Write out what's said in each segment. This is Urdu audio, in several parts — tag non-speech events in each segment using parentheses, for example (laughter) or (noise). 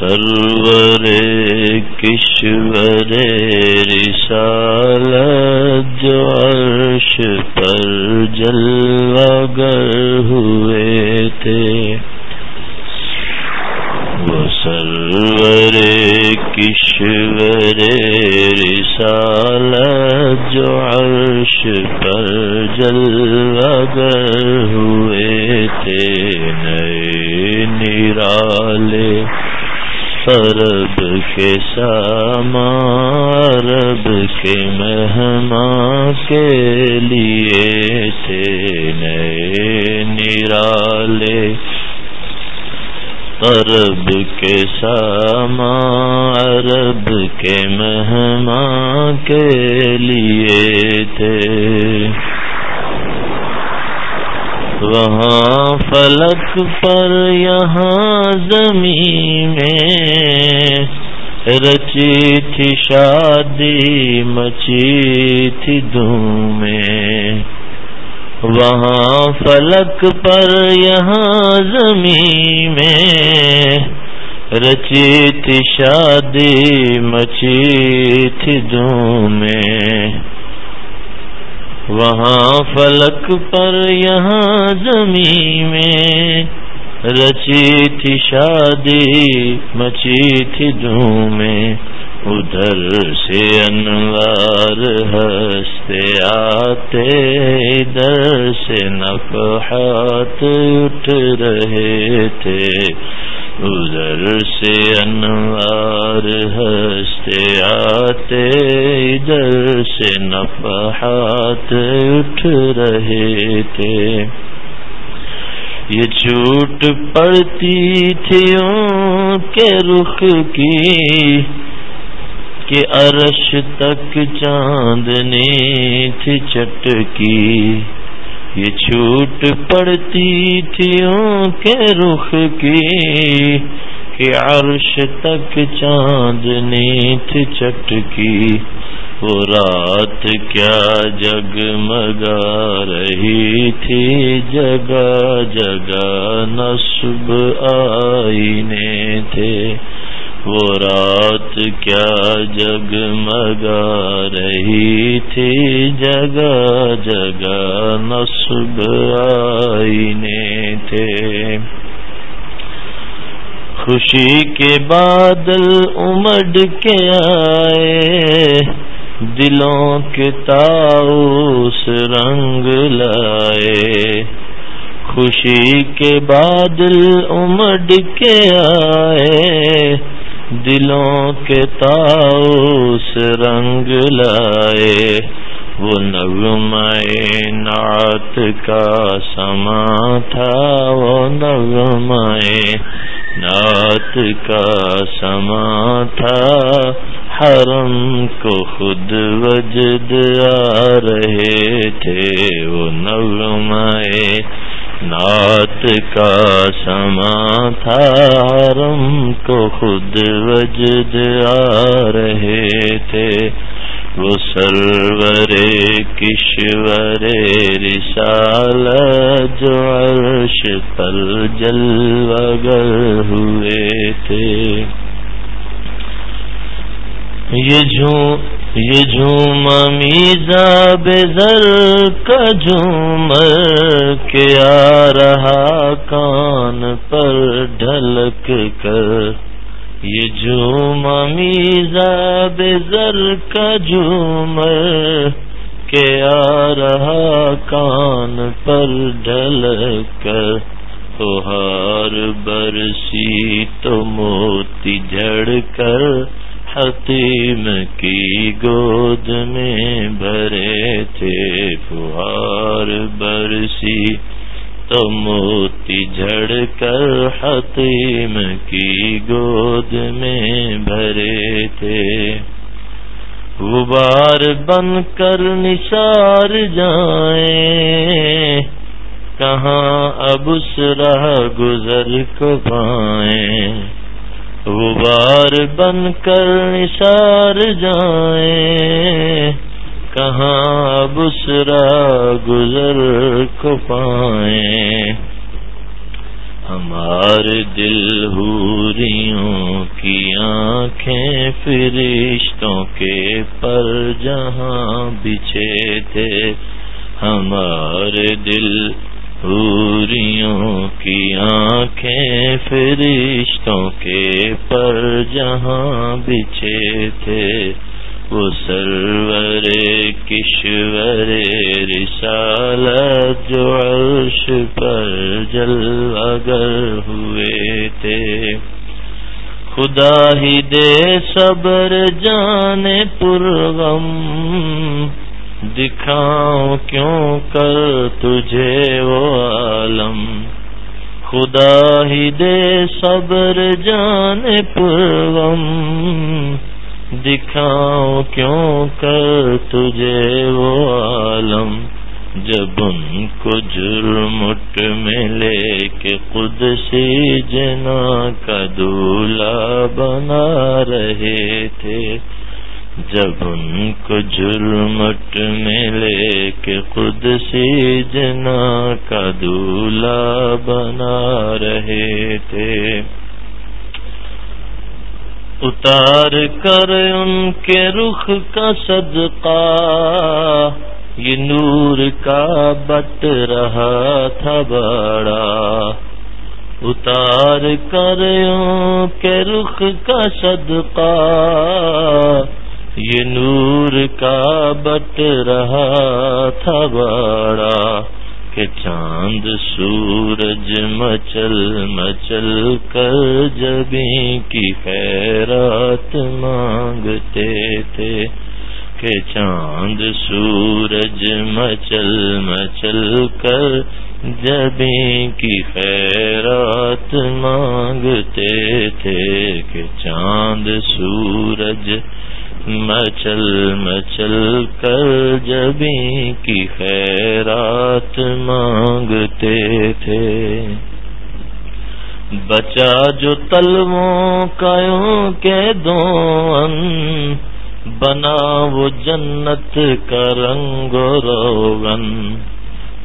سرور کشور رسال جو عرش پر جلوگر ہوئے تھے۔ سرور کشور رسال جو عرش پر جلوگر ہوئے تھے، نئے نرالے عرب کے ساما عرب کے مہمان کے لیے تھے، نئے نرالے عرب کے ساما عرب کے مہمان کے لیے تھے۔ وہاں فلک پر یہاں زمین میں رچی تھی، شادی مچی تھی دھومیں۔ وہاں فلک پر یہاں زمین میں رچی تھی شادی مچی تھی دھوم میں۔ وہاں فلک پر یہاں زمین میں رچی تھی شادی مچی تھی میں۔ ادھر سے انوار ہنستے آتے، ادھر سے نفحات اٹھ رہے تھے۔ ادھر سے انوار ہنستے آتے، ادھر سے نفحات اٹھ رہے تھے۔ یہ چھوٹ پڑتی تھی کے رخ کی کہ عرش تک چاندنی تھی چٹکی یہ چھوٹ پڑتی تھی کے رخ کی کہ عرش تک چاندنی تھی چٹکی وہ رات کیا جگمگا رہی تھی، جگہ جگہ نصب آئینے تھے۔ وہ رات کیا جگمگا رہی تھی؟ جگہ جگہ نصب آئینے تھے۔ خوشی کے بادل امڈ کے آئے۔ دلوں کے تاؤس رنگ لائے۔ خوشی کے بادل امڈ کے آئے۔ دلوں کے تاؤس رنگ لائے، وہ نغمائے نعت کا سما تھا، وہ نغمائے نعت کا سما تھا۔ حرم کو خود وجد آ رہے تھے، وہ نغمائے نعت کا سما تھا، حرم کو خود وجد آ رہے تھے۔ وہ سرور کشور رسال جو عرش پر جلوگر ہوئے تھے۔ یہ جھوم یہ جھوم میزا بے زر کا جھوم کے آ رہا کان پر ڈھلک کر۔ یہ جھوم میزا بے زر کا جھوم کے آ رہا کان پر ڈھلک۔ کر ہار برسی تو موتی جھڑ کر حتیم کی گود میں بھرے تھے فہار برسی تو موتی جھڑ کر حتیم کی گود میں بھرے تھے۔ غبار بن کر نثار جائیں، کہاں اب اس راہ گزر کو پائیں؟ غبار بن کر نثار جائیں، کہاں بسرا گزر کو پائیں ہمارے دل ہوریوں کی آنکھیں فرشتوں کے پر جہاں بچھے تھے ہمارے دل ہوریوں کی آنکھیں فرشتوں کے پر جہاں بچھے تھے، وہ سرور کشور رسالت جو عرش پر جل اگر ہوئے تھے۔ خدا ہی دے صبر جانے پرغم دکھاؤں کیوں کر تجھے وہ عالم؟ خدا ہی دے صبر جانے پرغم دکھاؤں کیوں کر تجھے وہ عالم؟ جب ان کو جرمٹ میں لے کے خود سی جنا کا دولا بنا رہے تھے۔ جب ان کو جرمٹ میں لے کے خود سی جنا کا دولا بنا رہے تھے۔ اتار کر ان کے رخ کا صدقہ، یہ نور کا بٹ رہا تھا بڑا۔ اتار کر ان کے رخ کا صدقہ یہ نور کا بٹ رہا تھا بڑا کہ چاند سورج مچل مچل کر جبیں کی خیرات مانگتے تھے کہ چاند سورج مچل مچل کر جبیں کی خیرات مانگتے تھے کہ چاند سورج مچل مچل کر جبی کی خیرات مانگتے تھے۔ بچا جو تلووں کایوں کے دون بنا وہ جنت کا رنگ روغن۔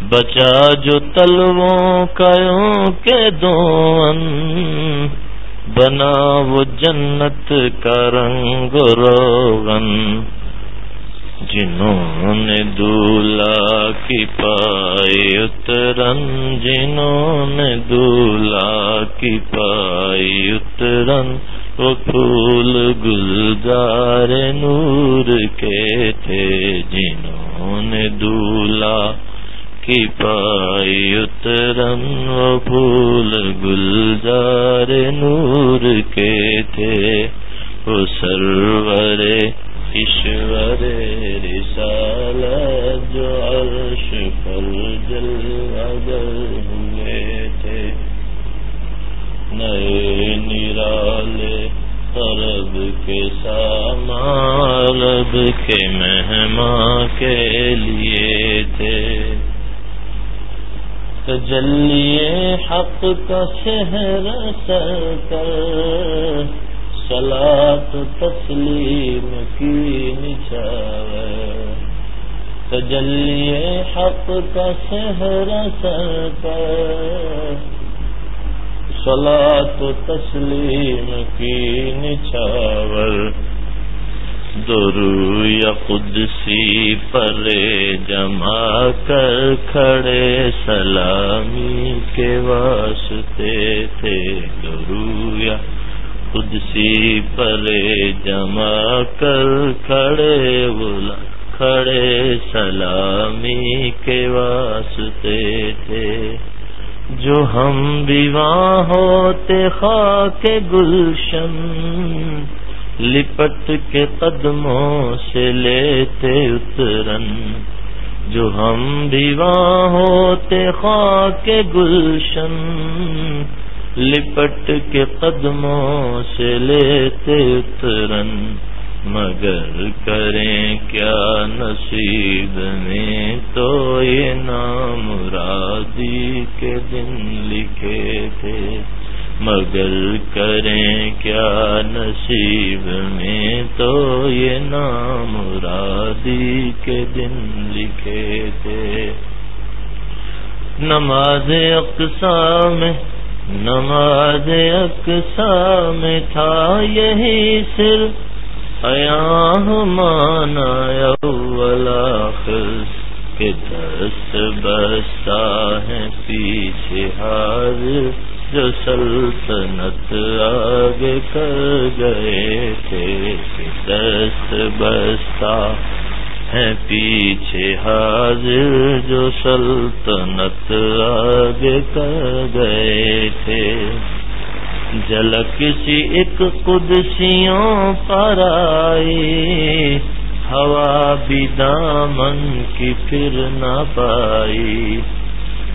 بچا جو تلووں کایوں کے دون بنا وہ جنت کا رنگ روغن، جنہوں نے دولا کی پائی اترن، جنہوں نے دولا کی پائی اترن، وہ پھول گلزار نور کے تھے، جنہوں نے دولا کی پائی اترن و پھول گلزار نور کے تھے۔ وہ سرور ایشور رسال جو عرش پر جل اگر ہوئے تھے۔ نئے نرالے عرب کے سامارب کے مہماں کے لیے تھے۔ تجلی حق کا شہر سر کر۔ سلاد تسلیم کی نچاو تجلی حق کا شہر سر کر۔ سلاد تسلیم کی نچاور درو یا قدسی پر جمع کر کھڑے سلامی کے واسطے تھے درو یا قدسی پر جمع کر کھڑے بولا کھڑے سلامی کے واسطے تھے جو ہم بھی وہاں ہوتے خاک گلشن لپٹ کے قدموں سے لیتے اترن۔ جو ہم بھی وہاں ہوتے خاک گلشن، لپٹ کے قدموں سے لیتے اترن۔ مگر کریں کیا نصیب میں تو یہ نام رادی کے دن لکھے تھے۔ مگر کریں کیا نصیب میں تو یہ نام مرادی کے دن لکھے تھے۔ نماز اقسام نماز اقسا میں تھا یہی سر ایا مانا خص کے دس بستا ہے پیچھے ہار۔ جو سلطنت آگے کر گئے تھے دس بستا ہے پیچھے حاضر، جو سلطنت آگے کر گئے تھے۔ جلک سی ایک قدسیوں پر آئی ہوا بھی دامن کی پھر نہ پائی۔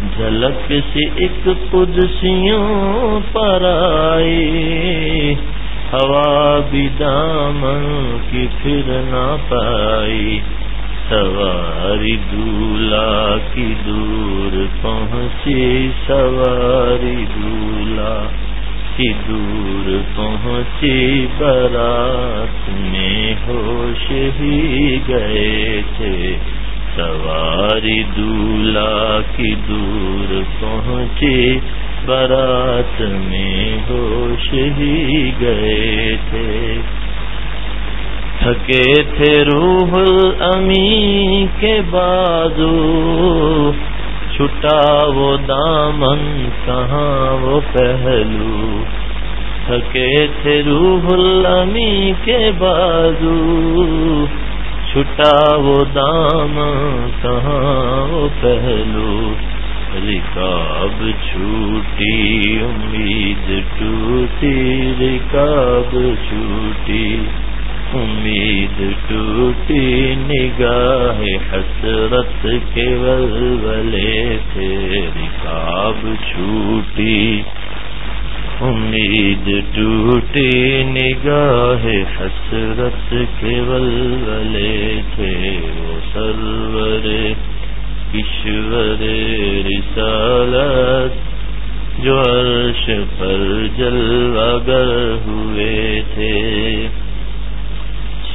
جھلک سی ایک قدسیوں پر آئی ہوا بھی دامن کی پھر نہ پائی۔ سواری دولا کی دور پہنچی۔ سواری دولا کی دور پہنچی۔ برات میں ہوش ہی گئے تھے۔ سواری دولا کی دور پہنچی برات میں ہوش ہی گئے تھے۔ تھکے تھے روح امی کے بازو، چھٹا وہ دامن، کہاں وہ پہلو؟ تھکے تھے روح امی کے بازو چھٹا وہ دامن کہاں وہ پہلو؟ رکاب چھوٹی، امید ٹوٹی، رکاب چھوٹی، امید ٹوٹی، نگاہ حسرت کے ولولے تھے، رکاب چھوٹی امید ٹوٹی نگاہ حسرت کے ولولے تھے وہ سرور ایشور رسالت جو عرش پر جلوگر ہوئے تھے۔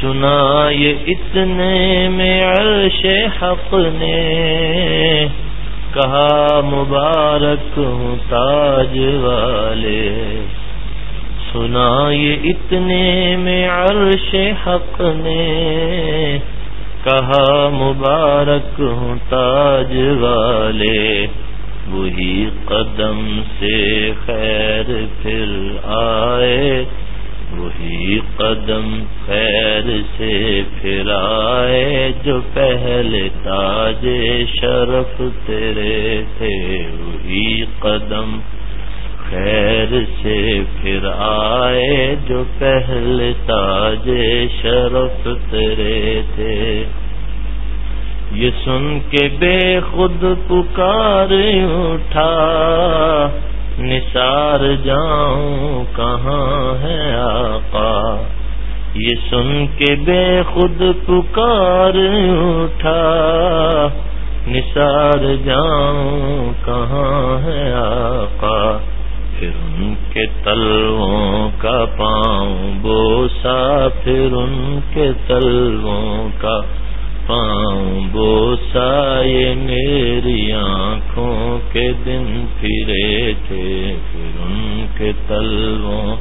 سنا یہ اتنے میں عرش حق نے۔ کہا، مبارک ہوں تاج والے۔ سنا یہ اتنے میں عرش حق نے۔ کہا، مبارک ہوں تاج والے۔ وہی قدم سے خیر پھر آئے۔ وہی قدم خیر سے پھر آئے جو پہلے تاج شرف تیرے تھے۔ وہی قدم خیر سے پھر آئے جو پہلے تاج شرف تیرے تھے۔ یہ سن کے بے خود پکار اٹھا۔ نثار جاؤں کہاں ہے آقا؟ یہ سن کے بے خود پکار اٹھا۔ نثار جاؤں کہاں ہے آقا؟ پھر ان کے تلووں کا پاؤں بوسا، پھر ان کے تلووں کا پاؤں بوسا یہ میری آنکھوں کے دن پھرے تھے، پھر ان کے تلووں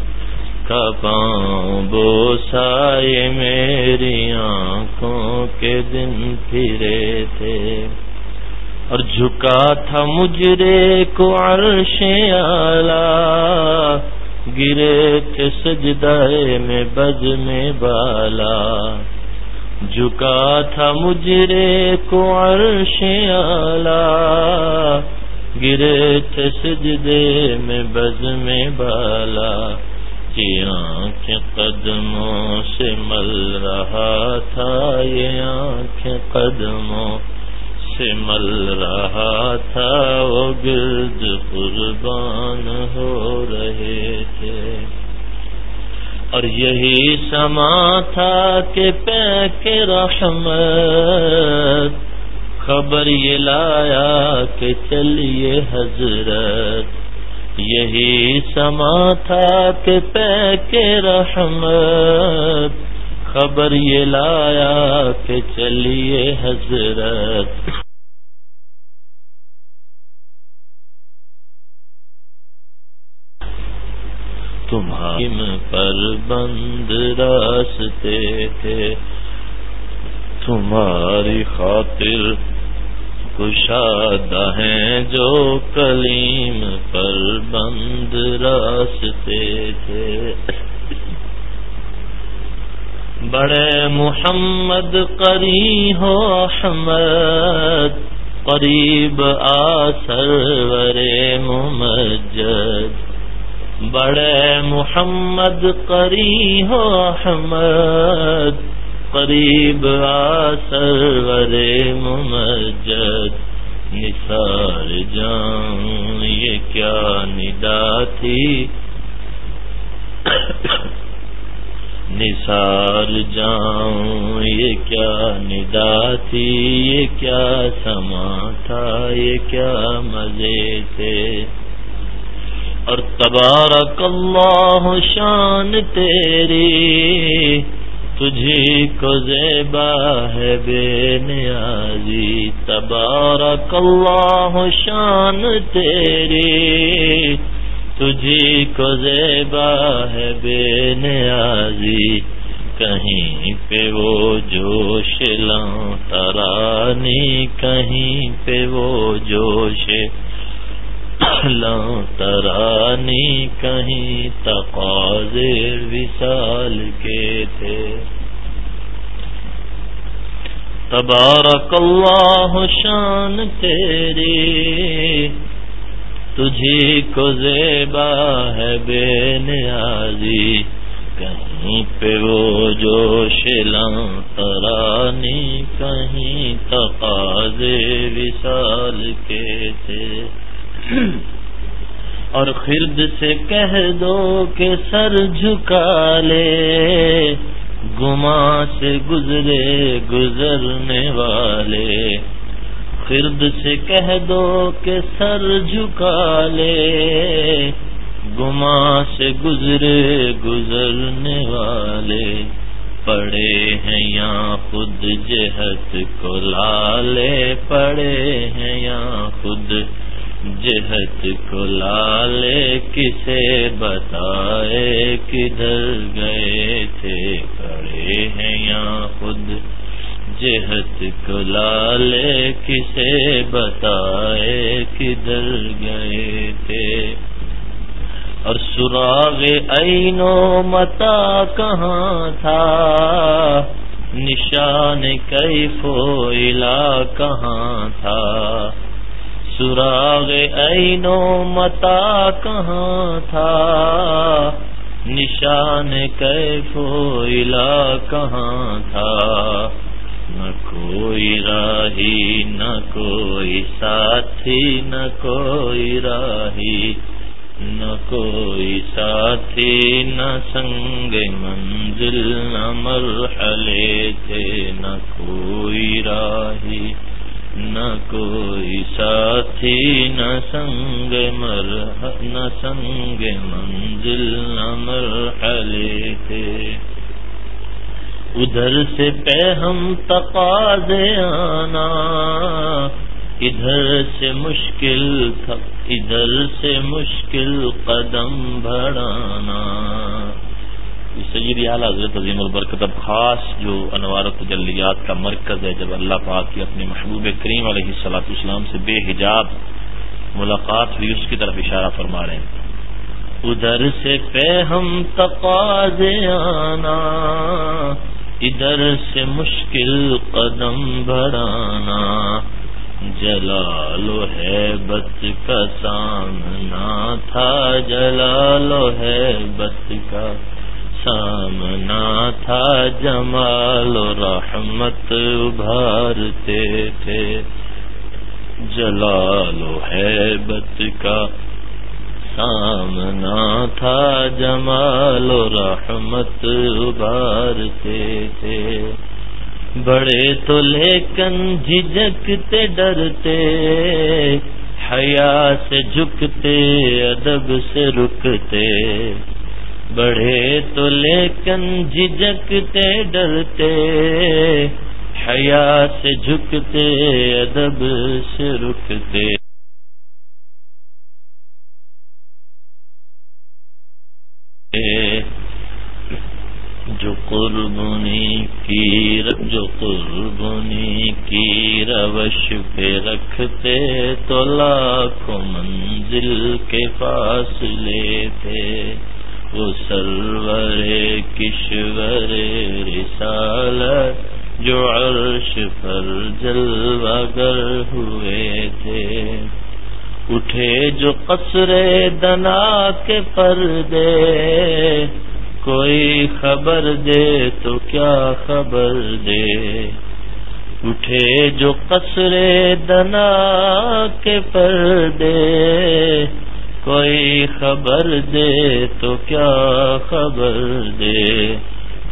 کا پاؤں۔ بوسا یہ میری آنکھوں کے دن پھرے تھے۔ اور جھکا تھا مجرے کو عرش آلہ گرے تھے سجدائے میں بج میں بالا۔ جھکا تھا مجرے کو عرش آلہ گرے تھے سجدے میں بز میں بالا۔ یہ آنکھ قدموں سے مل رہا تھا، یہ آنکھ قدموں سے مل رہا تھا۔ وہ گرد قربان ہو رہے تھے۔ اور یہی سما تھا کہ پہ کے رحمت، خبر یہ لایا کہ چلیے حضرت۔ یہی سما تھا کہ پہ کے رحمت، خبر یہ لایا کہ چلیے حضرت۔ تمہاری پر بند راستے تھے۔ تمہاری خاطر کشادہ ہیں جو کلیم پر بند راستے تھے۔ بڑے محمد قری ہو احمد، قریب آ سرور ممجد۔ بڑے محمد قری ہو احمد، قریب آ ممجد۔ نثار جان، یہ کیا ندا تھی؟ نثار جاؤں یہ کیا ندا تھی؟ یہ کیا سما تھا؟ یہ کیا مزے تھے؟ اور تبارک اللہ شان تیری تجھی کو زیبا ہے بے نیازی تبارک اللہ شان تیری تجھی کو زیبا ہے بے نیازی کہیں پہ وہ جوش لوں ترانی کہیں پہ وہ جوش ترانی کہیں تقاضے وصال کے تھے۔ تبارک اللہ شان تیری، تجھی کو زیبا ہے بے نیازی۔ کہیں پہ وہ جو شیلاں ترانی، کہیں تقاضے وصال کے تھے۔ (clears throat) اور خرد سے کہہ دو کہ سر جھکا لے۔ گما سے گزرے، گزرنے والے۔ خرد سے کہہ دو کہ سر جھکا لے۔ گما سے گزرے، گزرنے والے۔ پڑے ہیں یا خود جہت کو لالے، پڑے ہیں یا خود جہت کو لالے کسے بتائے کدھر گئے تھے کڑے ہیں یا خود؟ جہت کو لالے کسے بتائے کدھر گئے تھے؟ اور سراغ اینو متا کہاں تھا؟ نشان کیف و علا کہاں تھا؟ سراغ اینو متا کہاں تھا؟ نشان کیف و علا کہاں تھا؟ نہ کوئی راہی، نہ کوئی ساتھی، نہ کوئی راہی، نہ کوئی ساتھی، نہ سنگ منزل، نہ مرحلے تھے، نہ کوئی راہی۔ نہ کوئی ساتھی، نہ سنگ مر نہ سنگ منزل، نہ مرحلے تھے ادھر سے پہ ہم تقاضے آنا، ادھر سے مشکل ادھر سے مشکل قدم بڑھانا۔ سید اعلیٰ حضرت عظیم البرکت اب خاص جو انوار تجلیات کا مرکز ہے، جب اللہ پاک کی اپنے محبوب کریم علیہ صلاح اسلام سے بے حجاب ملاقات ہوئی، اس کی طرف اشارہ فرما رہے ہیں۔ ادھر سے پہ ہم تقاضے آنا، ادھر سے مشکل قدم بڑھانا جلالو ہے بت کا سامنا تھا جلالو ہے بت کا سامنا تھا جمال و رحمت ابھارتے تھے۔ جلال و حیبت کا سامنا تھا جمال و رحمت ابھارتے تھے۔ بڑے تو لیکن جھجکتے ڈرتے، حیا سے جھکتے، ادب سے رکتے۔ بڑھے تو لیکن جھجکتے ڈرتے، حیا سے جھکتے، ادب سے رکتے۔ تے قربنی کی جو قربنی کی روش پہ رکھتے تو لاکھوں منزل کے پاس لیتے وہ سرور کشور رسالت جو عرش پر جلوگر ہوئے تھے۔ اٹھے جو قصر دنا کے پردے۔ کوئی خبر دے تو کیا خبر دے؟ اٹھے جو قصر دنا کے پردے۔ کوئی خبر دے تو کیا خبر دے؟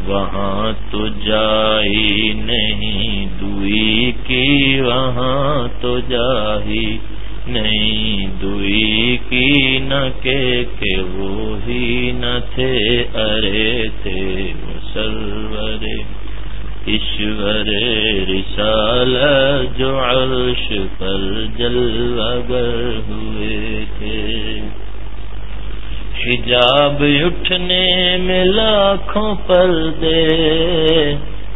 وہاں تو جائی نہیں، دوئی کی وہاں تو جائی نہیں، دوئی کی نہ کہ وہی نہ تھے، ارے تھے سرور ایشور رسال جو عرش پر جلوگر ہوئے تھے۔ حجاب اٹھنے میں لاکھوں پردے،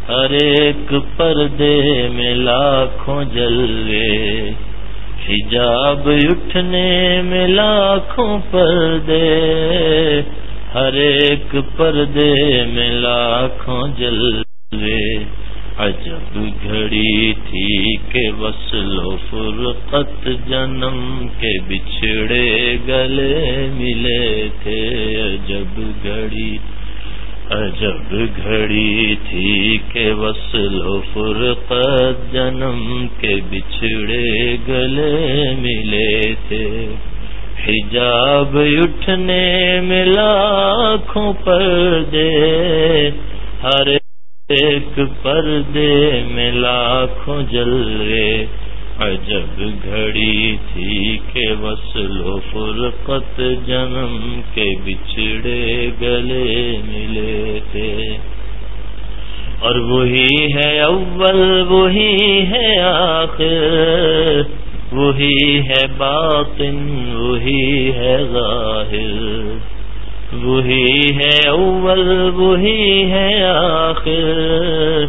ہر ایک پردے میں لاکھوں جلوے۔ حجاب اٹھنے میں لاکھوں پردے، ہر ایک پردے میں لاکھوں جلوے۔ عجب گھڑی تھی کہ وصل و فرقت جنم کے بچھڑے گلے ملے تھے عجب گھڑی عجب گھڑی تھی کہ وصل و فرقت جنم کے بچھڑے گلے ملے تھے حجاب اٹھنے میں لاکھوں پردے ہر ایک پردے میں لاکھوں جلوے، عجب گھڑی تھی کہ وصل و فرقت جنم کے بچھڑے گلے ملے تھے۔ اور وہی ہے اول، وہی ہے آخر، وہی ہے باطن، وہی ہے ظاہر۔ وہی ہے اول، وہی ہے آخر،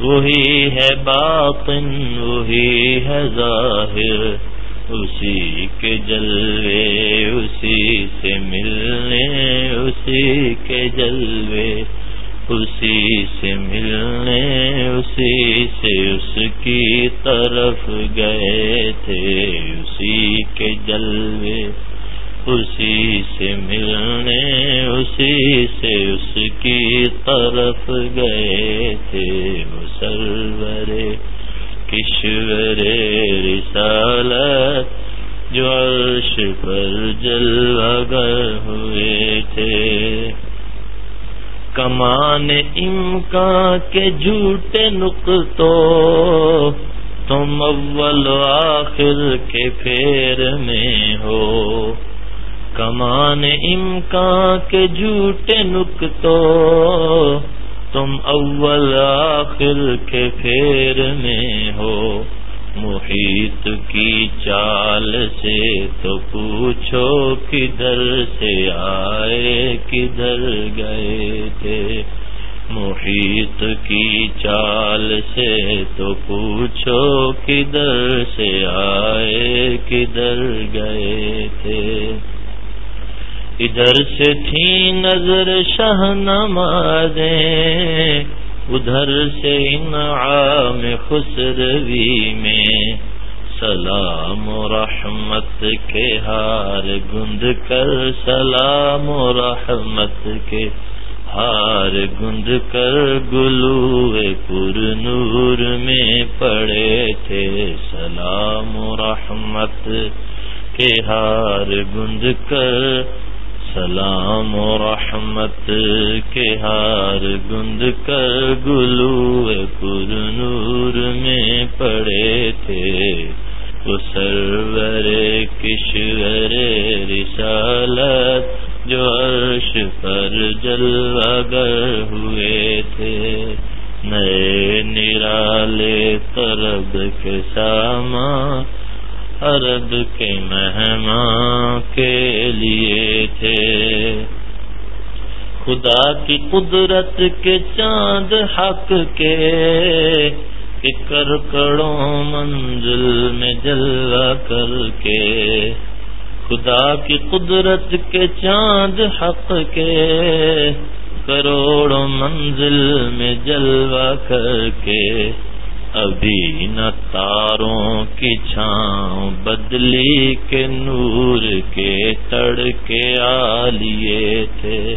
وہی ہے باطن، وہی ہے ظاہر، اسی کے جلوے، اسی سے ملنے، اسی کے جلوے، اسی سے ملنے، اسی سے اس کی طرف گئے تھے، اسی کے جلوے۔ اسی سے ملنے، اسی سے اس کی طرف گئے تھے مسلور کشور رسالت جو عرش پر جلوگر ہوئے تھے۔ کمان امکان کے جھوٹے نقطوں، تم اول آخر کے پھیر میں ہو۔ کمان امکان کے جھوٹے نکتو تم اول آخر کے پھیر میں ہو۔ محیط کی چال سے تو پوچھو کدھر سے آئے، کدھر گئے تھے۔ محیط کی چال سے تو پوچھو کدھر سے آئے، کدھر گئے تھے۔ ادھر سے تھی نظر شاہ نمازیں ادھر سے انعام خسروی میں، سلام و رحمت کے ہار گند کر، سلام و رحمت کے ہار گند کر گلو پر نور میں پڑے تھے، سلام و رحمت کے ہار گند کر سلام و رحمت کے ہار گند کر گلو پر نور میں پڑے تھے۔ وہ سرور کشور رسالت جو عرش پر جلوگر ہوئے تھے۔ نئے نرالے طرب کے سامان عرب کے مہمان کے لیے تھے۔ خدا کی قدرت کے چاند حق کے کر کڑوں منزل میں جلوا کر کے، خدا کی قدرت کے چاند حق کے کروڑوں منزل میں جلوا کر کے ابھی نہ تاروں کی چھاؤں بدلی کے نور کے تڑ کے آ لیے تھے۔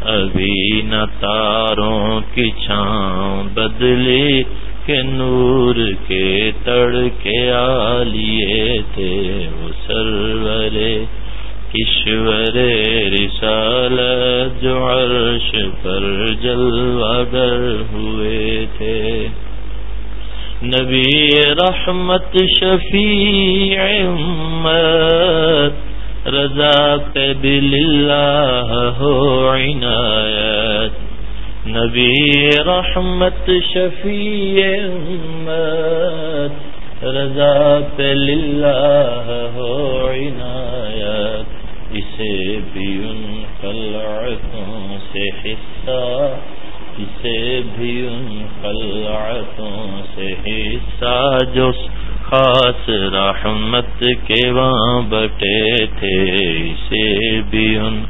ابھی نہ تاروں کی چھاؤں بدلی کے نور کے تڑ کے آ لیے تھے۔ وہ سرورے کشور رسال جو عرش پر جلواگر ہوئے تھے۔ نبی رحمت شفیع امت، رضا پہ بل اللہ ہو عنایت. نبی رحمت شفیع امت، رضا پہ للہ ہو عنایت. اسے بھی ان قلعتوں سے حصہ اسے بھی ان قلعتوں سے حصہ، جو خاص رحمت کے وہاں بٹے تھے، اسے بھی ان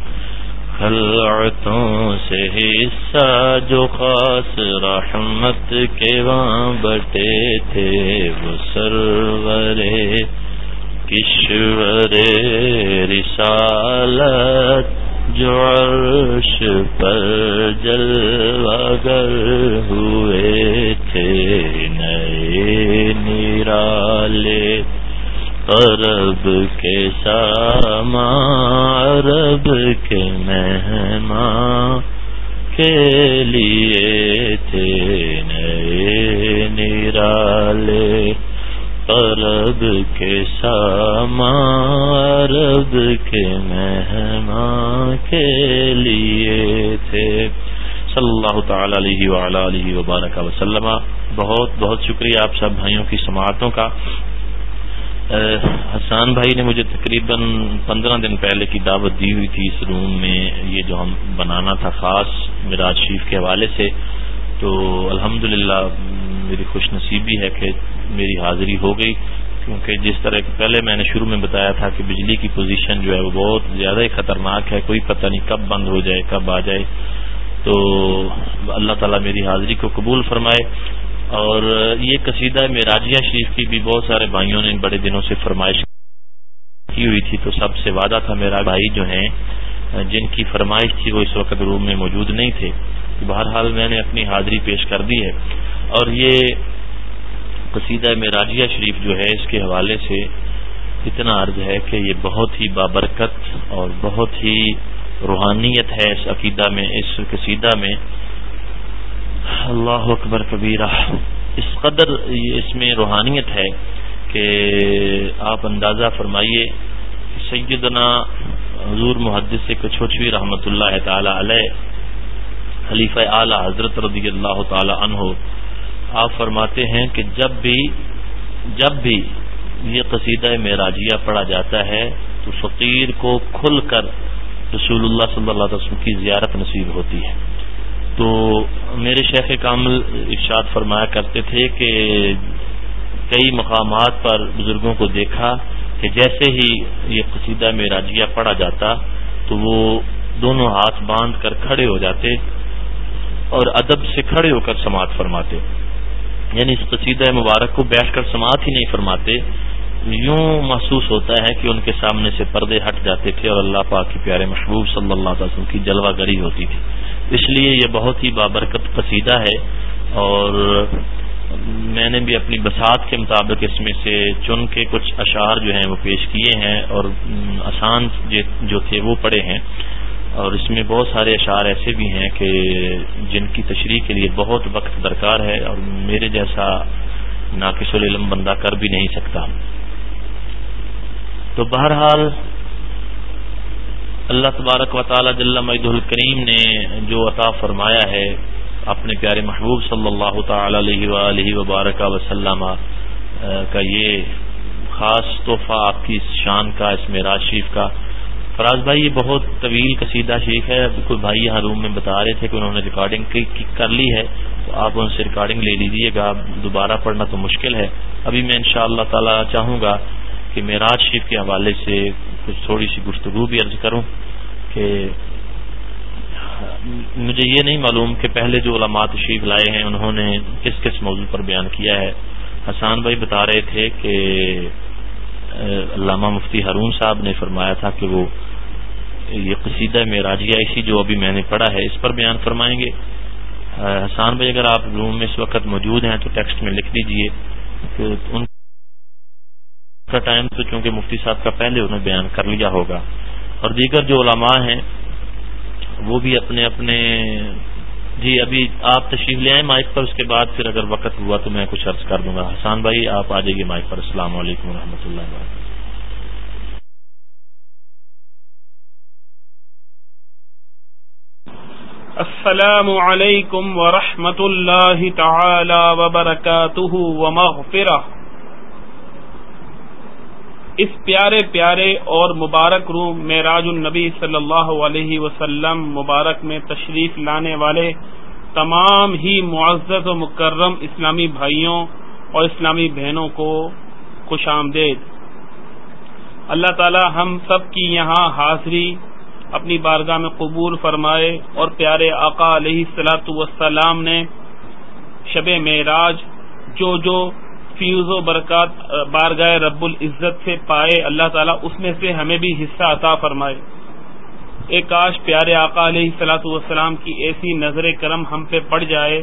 خلعتوں سے حصہ، جو خاص رحمت کے وہاں بٹے تھے۔ وہ سرور کشور رسالت جو عرش پر جلوگر ہوئے تھے نئے نیرالے عرب کے ساما عرب کے مہمان کے لیے تھے نئے نیرالے عرب کے عرب کے مہمان کے لیے تھے۔ صلی اللہ تعالی علیہ وعلا علیہ وبارک وسلم۔ بہت بہت شکریہ آپ سب بھائیوں کی سماعتوں کا۔ حسان بھائی نے مجھے تقریباً پندرہ دن پہلے کی دعوت دی ہوئی تھی اس روم میں، یہ جو ہم بنانا تھا خاص مراج شریف کے حوالے سے۔ تو الحمدللہ، میری خوش نصیبی ہے کہ میری حاضری ہو گئی، کیونکہ جس طرح کہ پہلے میں نے شروع میں بتایا تھا کہ بجلی کی پوزیشن جو ہے وہ بہت زیادہ ہی خطرناک ہے، کوئی پتہ نہیں کب بند ہو جائے، کب آ جائے۔ تو اللہ تعالیٰ میری حاضری کو قبول فرمائے۔ اور یہ قصیدہ میراجیہ شریف کی بھی بہت سارے بھائیوں نے بڑے دنوں سے فرمائش کی ہوئی تھی۔ تو سب سے وعدہ تھا میرا، بھائی جو ہیں، جن کی فرمائش تھی وہ اس وقت روم میں موجود نہیں تھے۔ بہرحال میں نے اپنی حاضری پیش کر دی ہے۔ اور یہ قصیدہ میں شریف جو ہے، اس کے حوالے سے اتنا عرض ہے کہ یہ بہت ہی بابرکت اور بہت ہی روحانیت ہے اس عقیدہ میں، اس قصیدہ میں۔ اللہ اکبر کبیرہ، اس قدر اس میں روحانیت ہے کہ آپ اندازہ فرمائیے سیدنا حضور محدث کچھوچوی رحمۃ اللہ تعالی علیہ، خلیفہ اعلی حضرت رضی اللہ تعالی عنہ آپ فرماتے ہیں کہ جب بھی جب بھی یہ قصیدہ معراجیہ پڑھا جاتا ہے تو فقیر کو کھل کر رسول اللہ صلی اللہ علیہ وسلم کی زیارت نصیب ہوتی ہے۔ تو میرے شیخ کامل ارشاد فرمایا کرتے تھے کہ کئی مقامات پر بزرگوں کو دیکھا کہ جیسے ہی یہ قصیدہ معراجیہ پڑھا جاتا تو وہ دونوں ہاتھ باندھ کر کھڑے ہو جاتے اور ادب سے کھڑے ہو کر سماعت فرماتے۔ یعنی اس قصیدہ مبارک کو بیٹھ کر سماعت ہی نہیں فرماتے، یوں محسوس ہوتا ہے کہ ان کے سامنے سے پردے ہٹ جاتے تھے اور اللہ پاک کے پیارے محبوب صلی اللہ علیہ وسلم کی جلوہ گری ہوتی تھی۔ اس لیے یہ بہت ہی بابرکت قصیدہ ہے اور میں نے بھی اپنی بسات کے مطابق اس میں سے چن کے کچھ اشعار جو ہیں وہ پیش کیے ہیں اور آسان جو تھے وہ پڑے ہیں۔ اور اس میں بہت سارے اشعار ایسے بھی ہیں کہ جن کی تشریح کے لیے بہت وقت درکار ہے اور میرے جیسا ناقص العلم بندہ کر بھی نہیں سکتا۔ تو بہرحال اللہ تبارک و تعالی جل مید الکریم نے جو عطا فرمایا ہے اپنے پیارے محبوب صلی اللہ تعالی علیہ وآلہ وبارک وسلم کا یہ خاص تحفہ آپ کی شان کا، اس میں شریف کا فراز بھائی، یہ بہت طویل قصیدہ شیخ ہے۔ کوئی بھائی یہاں روم میں بتا رہے تھے کہ انہوں نے ریکارڈنگ کر لی ہے، تو آپ ان سے ریکارڈنگ لے لیجیے گا۔ دوبارہ پڑھنا تو مشکل ہے۔ ابھی میں ان شاء اللہ تعالی چاہوں گا کہ معراج شریف کے حوالے سے کچھ تھوڑی سی گفتگو بھی عرض کروں کہ مجھے یہ نہیں معلوم کہ پہلے جو علماء تشریف لائے ہیں، انہوں نے کس کس موضوع پر بیان کیا ہے۔ حسان بھائی بتا رہے تھے کہ علامہ مفتی ہارون صاحب نے فرمایا تھا کہ وہ یہ قصیدہ میں راجیہ اسی جو ابھی میں نے پڑھا ہے، اس پر بیان فرمائیں گے۔ حسان بھائی، اگر آپ روم میں اس وقت موجود ہیں تو ٹیکسٹ میں لکھ دیجیے کہ ان کا ٹائم تو چونکہ مفتی صاحب کا پہلے انہوں نے بیان کر لیا ہوگا۔ اور دیگر جو علماء ہیں، وہ بھی اپنے اپنے جی ابھی آپ تشریف لے آئیں مائک پر، اس کے بعد پھر اگر وقت ہوا تو میں کچھ عرض کر دوں گا۔ حسان بھائی، آپ آ جائیے مائک پر۔ السلام علیکم و اللہ وبرکاتہ۔ السلام علیکم ورحمۃ اللہ تعالی وبرکاتہ ومغفرہ اس پیارے پیارے اور مبارک روم معراج النبی صلی اللہ علیہ وسلم مبارک میں تشریف لانے والے تمام ہی معزز و مکرم اسلامی بھائیوں اور اسلامی بہنوں کو خوش آمدید۔ اللہ تعالی ہم سب کی یہاں حاضری اپنی بارگاہ میں قبول فرمائے اور پیارے آقا علیہ السلاۃ وسلام نے شب معراج جو جو فیوز و برکات، بارگاہ رب العزت سے پائے، اللہ تعالیٰ اس میں سے ہمیں بھی حصہ عطا فرمائے۔ ایک کاش پیارے آقا علیہ سلاۃ والسلام کی ایسی نظر کرم ہم پہ پڑ جائے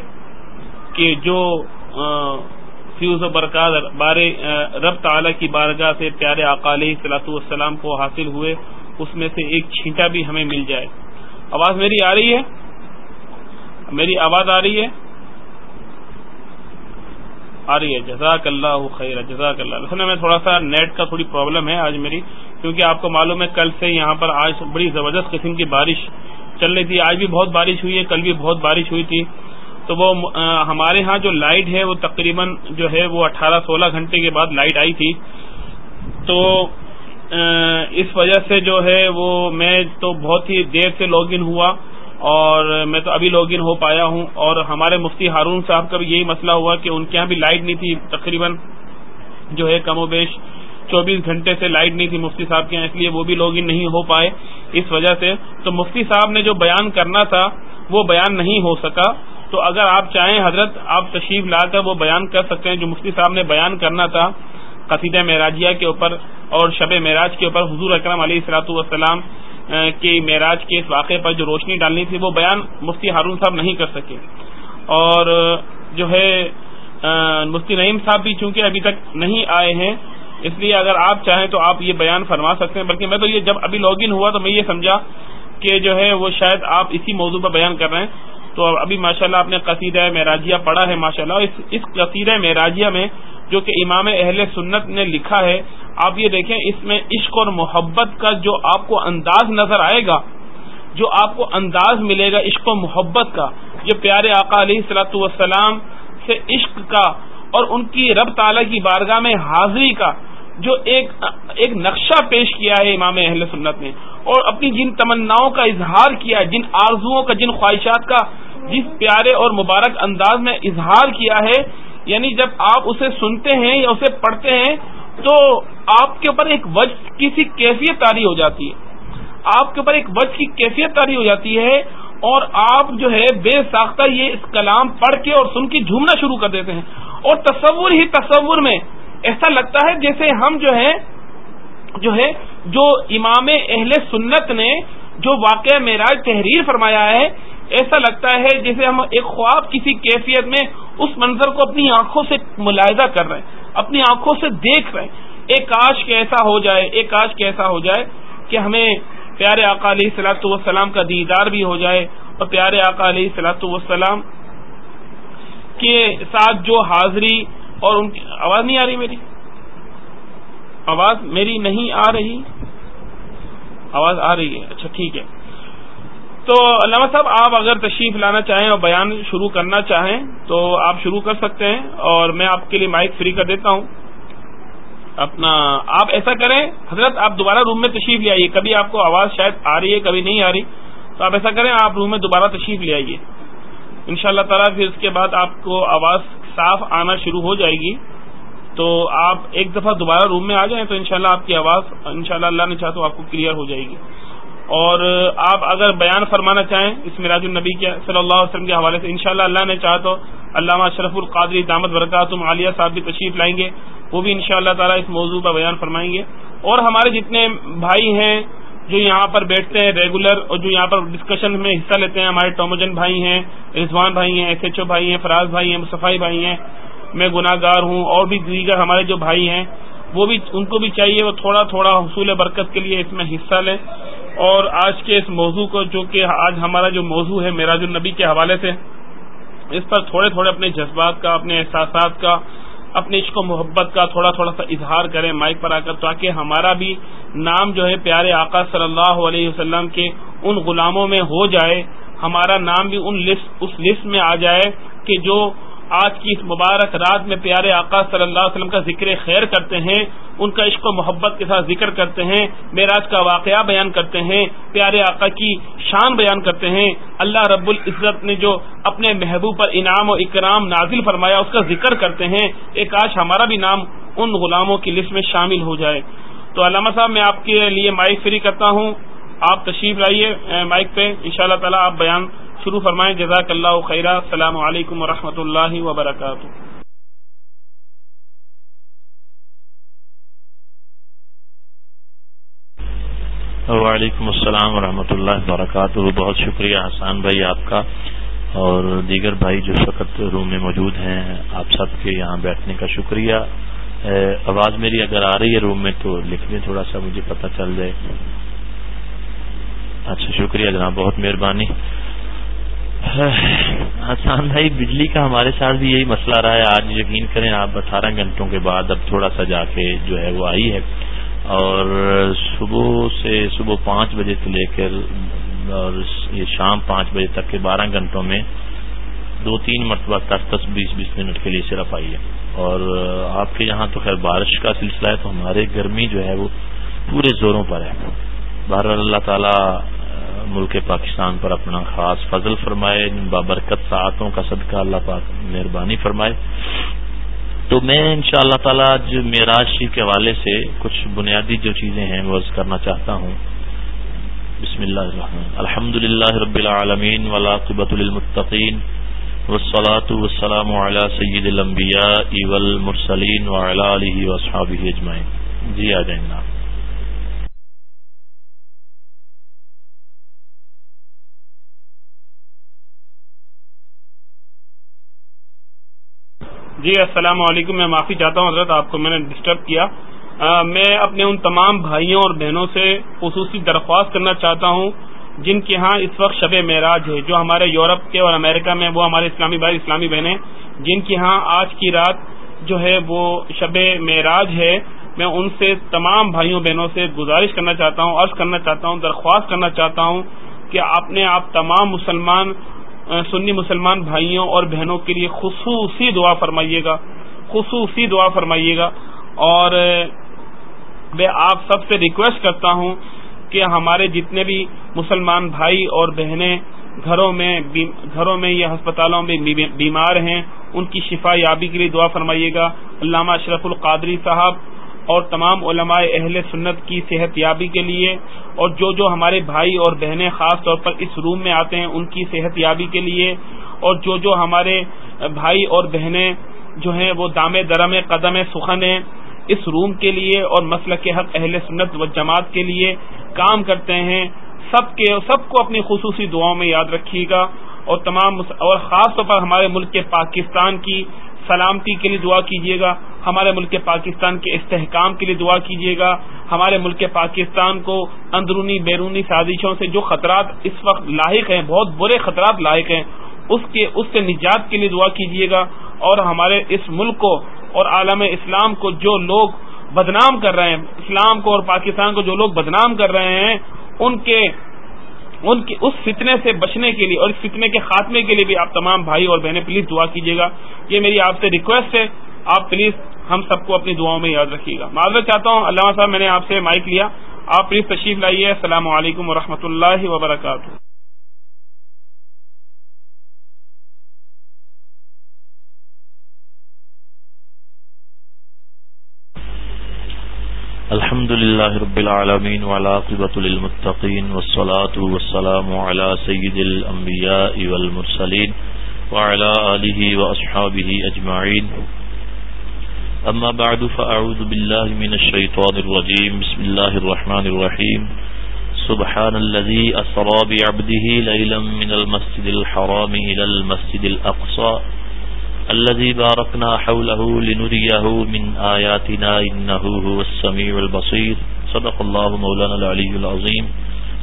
کہ جو فیوز و برکات بار رب تعالیٰ کی بارگاہ سے پیارے آقا علیہ سلاۃ والسلام کو حاصل ہوئے۔ اس میں سے ایک چھینٹا بھی ہمیں مل جائے۔ آواز میری آ رہی ہے؟ میری آواز آ رہی ہے؟ آ رہی ہے۔ جزاک اللہ خیر جزاک اللہ، میں تھوڑا سا نیٹ کا تھوڑی پرابلم ہے آج میری، کیونکہ آپ کو معلوم ہے کل سے یہاں پر آج بڑی زبردست قسم کی بارش چل رہی تھی۔ آج بھی بہت بارش ہوئی ہے، کل بھی بہت بارش ہوئی تھی۔ تو وہ ہمارے ہاں جو لائٹ ہے وہ تقریباً جو ہے وہ اٹھارہ سولہ گھنٹے کے بعد لائٹ آئی تھی۔ تو اس وجہ سے جو ہے وہ میں تو بہت ہی دیر سے لاگ ان ہوا اور میں تو ابھی لاگ ان ہو پایا ہوں اور ہمارے مفتی ہارون صاحب کا بھی یہی مسئلہ ہوا کہ ان کے یہاں بھی لائٹ نہیں تھی تقریباً جو ہے کم و بیش چوبیس گھنٹے سے لائٹ نہیں تھی مفتی صاحب کے یہاں، اس لیے وہ بھی لاگ ان نہیں ہو پائے اس وجہ سے۔ تو مفتی صاحب نے جو بیان کرنا تھا، وہ بیان نہیں ہو سکا۔ تو اگر آپ چاہیں حضرت، آپ تشریف لا کر وہ بیان کر سکتے ہیں جو مفتی صاحب نے بیان کرنا تھا۔ قصیدہ معراجیہ کے اوپر اور شب معراج کے اوپر حضور اکرم علیہ السلاۃ والسلام کی معراج کے اس واقعے پر جو روشنی ڈالنی تھی، وہ بیان مفتی ہارون صاحب نہیں کر سکے۔ اور جو ہے مفتی نعیم صاحب بھی چونکہ ابھی تک نہیں آئے ہیں، اس لیے اگر آپ چاہیں تو آپ یہ بیان فرما سکتے ہیں۔ بلکہ میں تو یہ جب ابھی لاگ ان ہوا تو میں یہ سمجھا کہ جو ہے، وہ شاید آپ اسی موضوع پر بیان کر رہے ہیں۔ تو ابھی ماشاءاللہ آپ نے قصیدہ معراجیہ پڑھا ہے ماشاءاللہ اس اس قصیدہ معراجیہ میں جو کہ امام اہل سنت نے لکھا ہے، آپ یہ دیکھیں، اس میں عشق اور محبت کا جو آپ کو انداز نظر آئے گا، جو آپ کو انداز ملے گا عشق و محبت کا جو پیارے آقا علیہ السلاۃ والسلام سے عشق کا اور ان کی رب تعالی کی بارگاہ میں حاضری کا جو ایک ایک نقشہ پیش کیا ہے امام اہل سنت نے، اور اپنی جن تمناؤں کا اظہار کیا، جن آرزوؤں کا، جن خواہشات کا جس پیارے اور مبارک انداز میں اظہار کیا ہے یعنی جب آپ اسے سنتے ہیں یا اسے پڑھتے ہیں، تو آپ کے اوپر ایک وجہ کی سی کیفیت تاری ہو جاتی ہے۔ آپ کے اوپر ایک وجہ کی کیفیت تاری ہو جاتی ہے اور آپ جو ہے بے ساختہ یہ اس کلام پڑھ کے اور سن کے جھومنا شروع کر دیتے ہیں۔ اور تصور ہی تصور میں ایسا لگتا ہے جیسے ہم جو ہے جو ہے، جو امام اہل سنت نے جو واقعہ معراج تحریر فرمایا ہے ایسا لگتا ہے جیسے ہم ایک خواب کسی کیفیت میں اس منظر کو اپنی آنکھوں سے ملاحدہ کر رہے ہیں، اپنی آنکھوں سے دیکھ رہے ہیں۔ ایک کاش کیسا ہو جائے، ایک کاش کیسا ہو جائے کہ ہمیں پیارے آقا علیہ سلاۃ والسلام کا دیدار بھی ہو جائے اور پیارے آقا علیہ سلاۃ والسلام کے ساتھ جو حاضری اور ان کی، آواز نہیں آ رہی میری؟ آواز میری نہیں آ رہی۔ آواز آ رہی ہے۔ اچھا ٹھیک ہے۔ تو علامہ صاحب، آپ اگر تشریف لانا چاہیں اور بیان شروع کرنا چاہیں تو آپ شروع کر سکتے ہیں اور میں آپ کے لیے مائک فری کر دیتا ہوں۔ اپنا، آپ ایسا کریں، حضرت آپ دوبارہ روم میں تشریف لے آئیے۔ کبھی آپ کو آواز شاید آ رہی ہے، کبھی نہیں آ رہی۔ تو آپ ایسا کریں، آپ روم میں دوبارہ تشریف لے آئیے۔ ان شاء اللہ تعالیٰ پھر اس کے بعد آپ کو آواز صاف آنا شروع ہو جائے گی۔ تو آپ ایک دفعہ دوبارہ روم میں آ جائیں تو انشاءاللہ شاء آپ کی آواز، انشاءاللہ اللہ نے چاہ تو آپ کو کلیئر ہو جائے گی۔ اور آپ اگر بیان فرمانا چاہیں اس میراج النبی کے صلی اللہ علیہ وسلم کے حوالے سے، انشاءاللہ اللہ نے چاہ تو علامہ اشرف القادری دامت برکاتم عالیہ صاحب بھی تشریف لائیں گے، وہ بھی ان شاء اللہ تعالیٰ اس موضوع پر بیان فرمائیں گے۔ اور ہمارے جتنے بھائی ہیں جو یہاں پر بیٹھتے ہیں ریگولر اور جو یہاں پر ڈسکشن میں حصہ لیتے ہیں، ہمارے ٹوموجن بھائی ہیں، رضوان بھائی ہیں ایس ایچ او بھائی ہیں، فراز بھائی ہیں مصفائی بھائی ہیں، میں گناہ گار ہوں، اور بھی دیگر ہمارے جو بھائی ہیں، وہ بھی، ان کو بھی چاہیے وہ تھوڑا تھوڑا حصول برکت کے لیے اس میں حصہ لیں۔ اور آج کے اس موضوع کو جو کہ آج ہمارا جو موضوع ہے میراج النبی کے حوالے سے، اس پر تھوڑے تھوڑے اپنے جذبات کا، اپنے احساسات کا اپنے عشق و محبت کا تھوڑا تھوڑا سا اظہار کریں مائک پر آ کر، تاکہ ہمارا بھی نام جو ہے پیارے آقا صلی اللہ علیہ وسلم کے ان غلاموں میں ہو جائے، ہمارا نام بھی ان لسٹ، اس لسٹ میں آ جائے کہ جو آج کی اس مبارک رات میں پیارے آقا صلی اللہ علیہ وسلم کا ذکر خیر کرتے ہیں، ان کا عشق و محبت کے ساتھ ذکر کرتے ہیں، معراج کا واقعہ بیان کرتے ہیں، پیارے آقا کی شان بیان کرتے ہیں۔ اللہ رب العزت نے جو اپنے محبوب پر انعام و اکرام نازل فرمایا، اس کا ذکر کرتے ہیں۔ ایک آج ہمارا بھی نام ان غلاموں کی لسٹ میں شامل ہو جائے۔ تو علامہ صاحب، میں آپ کے لیے مائک فری کرتا ہوں۔ آپ تشریف لائیے مائک پہ۔ ان شاء اللہ تعالیٰ آپ بیان شروع فرمائیں۔ جزاک اللہ خیرہ السلام علیکم و اللہ وبرکاتہ۔ وعلیکم السلام ورحمۃ اللہ وبرکاتہ۔ بہت شکریہ حسان بھائی آپ کا اور دیگر بھائی جو وقت روم میں موجود ہیں، آپ سب کے یہاں بیٹھنے کا شکریہ۔ آواز میری اگر آ رہی ہے روم میں تو لکھ دیں تھوڑا سا مجھے پتہ چل جائے۔ اچھا شکریہ جناب، بہت مہربانی۔ حسان بھائی، بجلی کا ہمارے ساتھ بھی یہی مسئلہ رہا ہے۔ آج یقین کریں، آپ اٹھارہ گھنٹوں کے بعد اب تھوڑا سا جا کے جو ہے وہ آئی ہے۔ اور صبح سے صبح پانچ بجے سے لے کر اور یہ شام پانچ بجے تک کے بارہ گھنٹوں میں دو تین مرتبہ دس دس بیس بیس منٹ کے لیے صرف آئی ہے۔ اور آپ کے یہاں تو خیر بارش کا سلسلہ ہے، تو ہمارے گرمی جو ہے وہ پورے زوروں پر ہے۔ بہر اللہ تعالیٰ ملک پاکستان پر اپنا خاص فضل فرمائے، بابرکت ساعتوں کا صدقہ اللہ پاک مہربانی فرمائے۔ تو میں ان شاء اللہ تعالیٰ آج معراج شریف کے حوالے سے کچھ بنیادی جو چیزیں ہیں وہ کرنا چاہتا ہوں۔ بسم اللہ الرحمن الحمد للہ رب العالمین ولاقبۃ المطقین وسلاۃ وسلام علیہ سید المبیا والمرسلین وعلى علیہ وصحاب اجمعین۔ جی آ جائیں آپ جی السلام علیکم، میں معافی چاہتا ہوں، حضرت، آپ کو میں نے ڈسٹرب کیا۔ میں اپنے ان تمام بھائیوں اور بہنوں سے خصوصی درخواست کرنا چاہتا ہوں، جن کے ہاں اس وقت شب معراج ہے، جو ہمارے یورپ کے اور امریکہ میں، وہ ہمارے اسلامی بھائی، اسلامی بہنیں، جن کے ہاں آج کی رات جو ہے وہ شب معراج ہے، میں ان سے تمام بھائیوں، بہنوں سے گزارش کرنا چاہتا ہوں، عرض کرنا چاہتا ہوں، درخواست کرنا چاہتا ہوں کہ اپنے آپ تمام مسلمان سنی مسلمان بھائیوں اور بہنوں کے لیے خصوصی دعا فرمائیے گا، خصوصی دعا فرمائیے گا۔ اور میں آپ سب سے ریکویسٹ کرتا ہوں کہ ہمارے جتنے بھی مسلمان بھائی اور بہنیں گھروں میں گھروں میں یا ہسپتالوں میں بیمار ہیں، ان کی شفا یابی کے لیے دعا فرمائیے گا۔ علامہ اشرف القادری صاحب اور تمام علماء اہل سنت کی صحت یابی کے لیے اور جو جو ہمارے بھائی اور بہنیں خاص طور پر اس روم میں آتے ہیں، ان کی صحت یابی کے لیے اور جو جو ہمارے بھائی اور بہنیں جو ہیں، وہ دام درم، قدم سخن ہیں اس روم کے لیے اور مسئلہ کے حق اہل سنت و جماعت کے لیے کام کرتے ہیں۔ سب کے، سب کو اپنی خصوصی دعاؤں میں یاد رکھیے گا اور تمام اور خاص طور پر ہمارے ملک کے پاکستان کی سلامتی کے لیے دعا کیجیے گا۔ ہمارے ملک پاکستان کے استحکام کے لیے دعا کیجیے گا۔ ہمارے ملک پاکستان کو اندرونی بیرونی سازشوں سے جو خطرات اس وقت لاحق ہیں، بہت برے خطرات لاحق ہیں، اس کے، اس سے نجات کے لیے دعا کیجیے گا۔ اور ہمارے اس ملک کو اور عالم اسلام کو جو لوگ بدنام کر رہے ہیں، اسلام کو اور پاکستان کو جو لوگ بدنام کر رہے ہیں، ان کے، ان کی اس فتنے سے بچنے کے لیے اور اس فتنے کے خاتمے کے لیے بھی آپ تمام بھائی اور بہنیں پلیز دعا کیجیے گا۔ یہ میری آپ سے ریکویسٹ ہے۔ آپ پلیز ہم سب کو اپنی دعاؤں میں یاد رکھیے گا۔ معذرت چاہتا ہوں، علامہ صاحب، میں نے آپ سے مائک لیا۔ آپ پلیز تشریف لائیے۔ السلام علیکم ورحمۃ اللہ وبرکاتہ۔ الحمد لله رب العالمين والعاقبة للمتقين والصلاة والسلام على سيد الأنبياء والمرسلين وعلى آله وأصحابه أجمعين أما بعد، فأعوذ بالله من الشيطان الرجيم. بسم الله الرحمن الرحيم. سبحان الذي أسرى بعبده ليلا من المسجد الحرام إلى المسجد الأقصى. الذي باركنا حوله لنريه من آياتنا إنه هو السميع البصير. صدق الله مولانا العلي العظيم.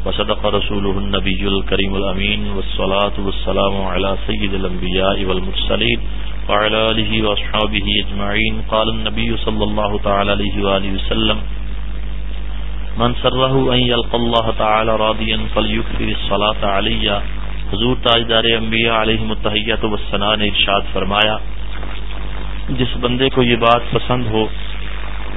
وصدق رسوله النبي الكريم الأمين والصلاة والسلام على سيد الأنبياء والمرسلين وعلى آله وأصحابه أجمعين. قال النبي صلى الله تعالى عليه وآله وسلم، من سره أن يلقى الله تعالى راضيا فليكثر الصلاة عليا حضور تاجدار انبیاء علیہ متحیت وسنا نے ارشاد فرمایا، جس بندے کو یہ بات پسند ہو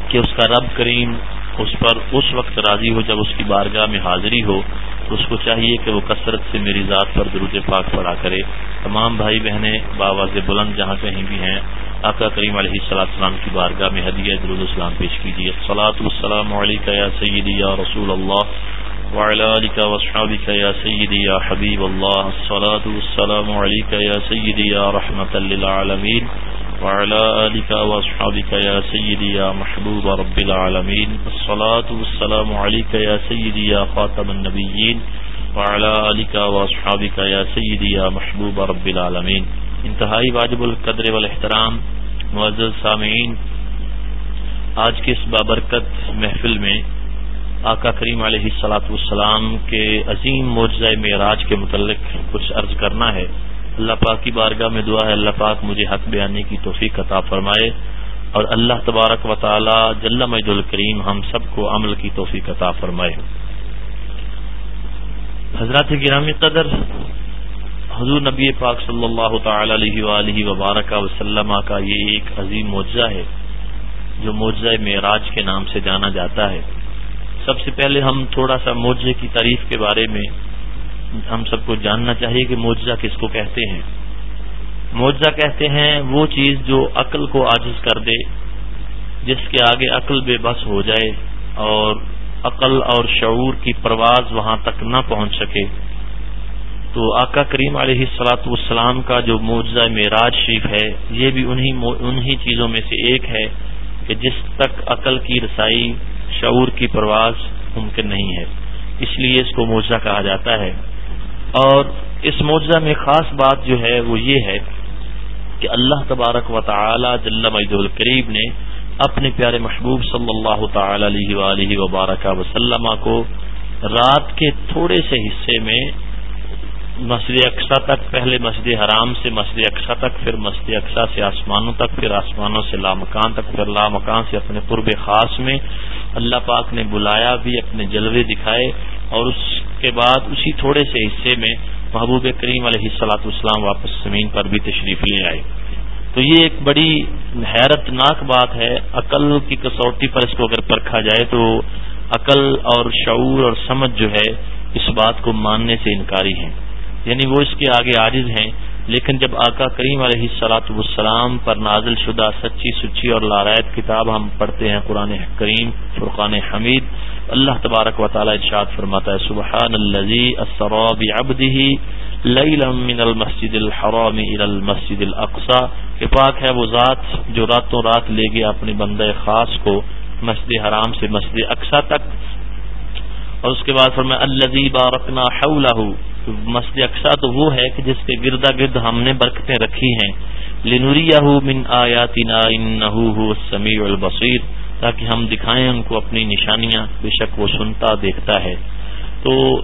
کہ اس کا رب کریم اس پر اس وقت راضی ہو جب اس کی بارگاہ میں حاضری ہو، تو اس کو چاہیے کہ وہ کثرت سے میری ذات پر درود پاک پڑا کرے۔ تمام بھائی بہنیں باواز بلند جہاں کہیں بھی ہیں، آقا کریم علیہ السلام السلام کی بارگاہ میں ہدیہ درود اسلام پیش کیجیے۔ سلاۃ السلام علیکم یا سیدی یا رسول اللہ وعلى آلك واصحابك يا سيدي يا حبيب الله الصلاة والسلام عليك يا سيدي يا رحمة للعالمين وعلى آلك واصحابك يا سيدي يا محبوب رب العالمين. الصلاة والسلام عليك يا سيدي يا خاتم النبيين. وعلى آلك واصحابك يا سيدي يا محبوب رب العالمين. انتہائی واجب القدر والاحترام معزز سامعین، آج کے اس بابرکت محفل میں آقا کریم علیہ سلاۃ والسلام کے عظیم معجزہ معراج کے متعلق کچھ عرض کرنا ہے۔ اللہ پاک کی بارگاہ میں دعا ہے، اللہ پاک مجھے حق بیانے کی توفیق عطا فرمائے اور اللہ تبارک و تعالی جل مجد الکریم ہم سب کو عمل کی توفیق عطا فرمائے۔ حضرات گرامی قدر، حضور نبی پاک صلی اللہ تعالی علیہ وآلہ وبارک وسلم کا یہ ایک عظیم معجزہ ہے، جو معجزہ معراج کے نام سے جانا جاتا ہے۔ سب سے پہلے ہم تھوڑا سا معجزے کی تعریف کے بارے میں ہم سب کو جاننا چاہیے کہ معجزہ کس کو کہتے ہیں۔ معجزہ کہتے ہیں وہ چیز جو عقل کو عاجز کر دے، جس کے آگے عقل بے بس ہو جائے اور عقل اور شعور کی پرواز وہاں تک نہ پہنچ سکے۔ تو آقا کریم علیہ السلاط والسلام کا جو معجزہ معراج شریف ہے، یہ بھی انہی چیزوں میں سے ایک ہے کہ جس تک عقل کی رسائی، شعور کی پرواز ممکن نہیں ہے۔ اس لیے اس کو معجزہ کہا جاتا ہے۔ اور اس معجزہ میں خاص بات جو ہے وہ یہ ہے کہ اللہ تبارک و تعالی جل مجد القریب نے اپنے پیارے محبوب صلی اللہ تعالی علیہ وآلہ وبارک وسلم کو رات کے تھوڑے سے حصے میں مسجد اقسا تک، پہلے مسجد حرام سے مسجد اقسا تک، پھر مسجد اقسا سے آسمانوں تک، پھر آسمانوں سے لامکان تک، پھر لامکان سے اپنے قرب خاص میں اللہ پاک نے بلایا بھی، اپنے جلوے دکھائے اور اس کے بعد اسی تھوڑے سے حصے میں محبوب کریم علیہ السلاط اسلام واپس زمین پر بھی تشریف لے آئے۔ تو یہ ایک بڑی حیرت ناک بات ہے، عقل کی کسوٹی پر اس کو اگر پرکھا جائے تو عقل اور شعور اور سمجھ جو ہے، اس بات کو ماننے سے انکاری ہے۔ یعنی وہ اس کے آگے عارض ہیں۔ لیکن جب آقا کریم علیہ سلاۃ والسلام پر نازل شدہ سچی سچی اور لارائد کتاب ہم پڑھتے ہیں قرآن کریم، فرقان حمید، اللہ تبارک و تعالی ارشاد فرماتا ہے سبحان الذي اسرا بعبده ليلا من المسجد الحرام الى المسجد الاقصى کہ پاک ہے وہ ذات جو راتوں رات لے گیا اپنے بندے خاص کو مسجد حرام سے مسجد اقصا تک اور اس کے بعد فرمایا، الذي باركنا حوله مسجد اقسا تو وہ ہے کہ جس کے گردا گرد ہم نے برکتیں رکھی ہیں۔ لنوریہ من آیاتنا انہو سمیع البصیر تاکہ ہم دکھائیں ان کو اپنی نشانیاں، بے شک وہ سنتا، دیکھتا ہے۔ تو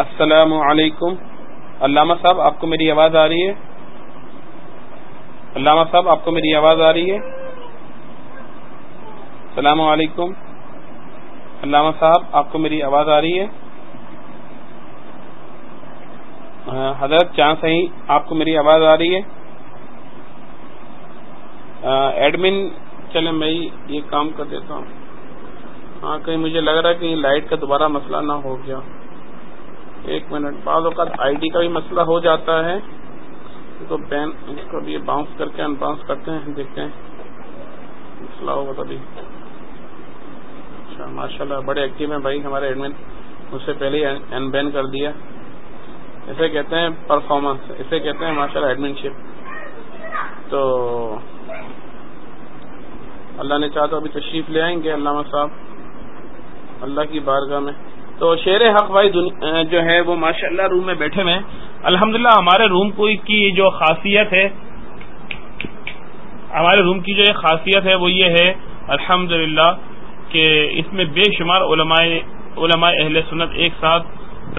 السلام علیکم. علامہ صاحب، آپ کو میری آواز آ رہی ہے؟ علامہ صاحب، آپ کو میری آواز آ رہی ہے؟ السلام علیکم. علامہ صاحب، آپ کو میری آواز آ رہی ہے؟ ہاں، حضرت چاند صحیح آپ کو میری آواز آ رہی ہے؟ ایڈمن چلے میں یہ کام کر دیتا ہوں۔ ہاں کہیں مجھے لگ رہا ہے کہ لائٹ کا دوبارہ مسئلہ نہ ہو گیا۔ ایک منٹ، بعض اوقات آئی ڈی کا بھی مسئلہ ہو جاتا ہے۔ تو بین اس کو بھی باؤنس کر کے ان باؤنس کرتے ہیں، دیکھتے ہیں۔ مسئلہ ہوگا تبھی اچھا ماشاء اللہ بڑے ایکٹیو ہیں بھائی، ہمارے ایڈمن اس سے پہلے ہی ان بین کر دیا۔ اسے کہتے ہیں پرفارمنس اسے کہتے ہیں ماشاء اللہ ایڈمن شپ تو اللہ نے چاہا تو ابھی تشریف لے آئیں گے، علامہ صاحب۔ اللہ کی بارگاہ میں۔ تو شیر حق بھائی جو ہے وہ ماشاء اللہ روم میں بیٹھے ہوئے الحمد ہمارے روم کی جو خاصیت ہے، ہمارے روم کی جو خاصیت ہے وہ یہ ہے الحمد کہ اس میں بے شمار علماء علماء اہل سنت ایک ساتھ